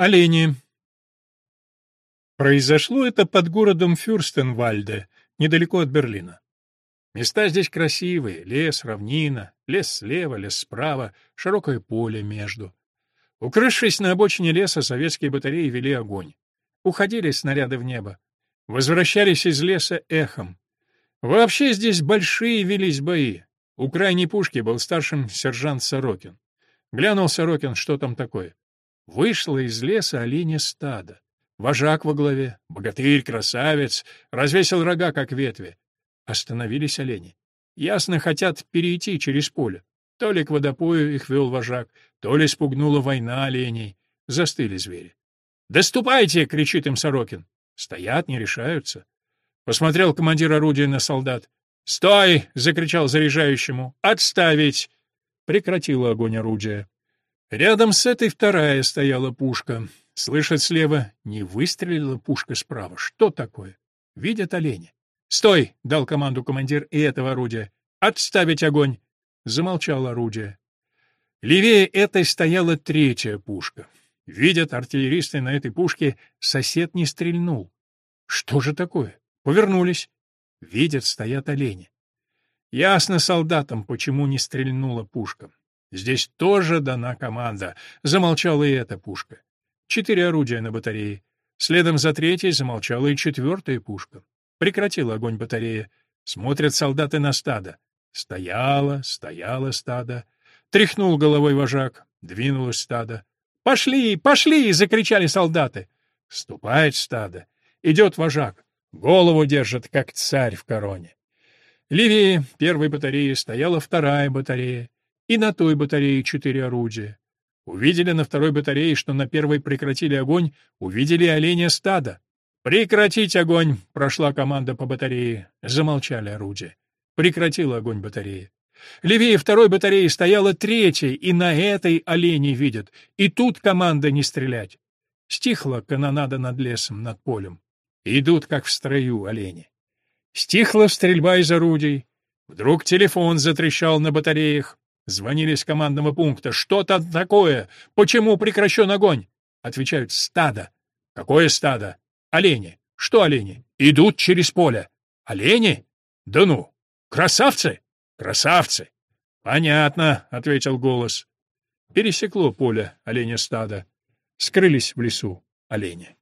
Олени. Произошло это под городом Фюрстенвальде, недалеко от Берлина. Места здесь красивые: лес, равнина, лес слева, лес справа, широкое поле между. Укрывшись на обочине леса, советские батареи вели огонь. Уходили снаряды в небо. Возвращались из леса эхом. Вообще здесь большие велись бои. У крайней пушки был старшим сержант Сорокин. Глянул Сорокин, что там такое. Вышло из леса оленя стадо. Вожак во главе, богатырь, красавец, развесил рога, как ветви. Остановились олени. Ясно, хотят перейти через поле. То ли к водопою их вел вожак, то ли спугнула война оленей. Застыли звери. «Доступайте!» — кричит им Сорокин. Стоят, не решаются. Посмотрел командир орудия на солдат. «Стой!» — закричал заряжающему. «Отставить!» Прекратила огонь орудия. Рядом с этой вторая стояла пушка. Слышат слева, не выстрелила пушка справа. Что такое? Видят олени. «Стой!» — дал команду командир и этого орудия. «Отставить огонь!» Замолчало орудие. Левее этой стояла третья пушка. Видят артиллеристы на этой пушке, сосед не стрельнул. Что же такое? Повернулись. Видят, стоят олени. Ясно солдатам, почему не стрельнула пушка. Здесь тоже дана команда. Замолчала и эта пушка. Четыре орудия на батарее. Следом за третьей замолчала и четвертая пушка. Прекратила огонь батарея. Смотрят солдаты на стадо. Стояло, стояло стадо. Тряхнул головой вожак. Двинулось стадо. «Пошли, пошли!» — закричали солдаты. Ступает стадо. Идет вожак. Голову держит, как царь в короне. Левее первой батареи стояла вторая батарея и на той батарее четыре орудия. Увидели на второй батарее, что на первой прекратили огонь, увидели оленя стада. «Прекратить огонь!» — прошла команда по батарее. Замолчали орудия. Прекратила огонь батареи. Левее второй батареи стояла третья, и на этой олени видят. И тут команда не стрелять. Стихла канонада над лесом, над полем. Идут, как в строю, олени. Стихла стрельба из орудий. Вдруг телефон затрещал на батареях. Звонили с командного пункта. «Что там такое? Почему прекращен огонь?» Отвечают «Стадо». «Какое стадо?» «Олени». «Что олени?» «Идут через поле». «Олени?» «Да ну! Красавцы!» «Красавцы!» «Понятно», — ответил голос. Пересекло поле оленя стада. Скрылись в лесу олени.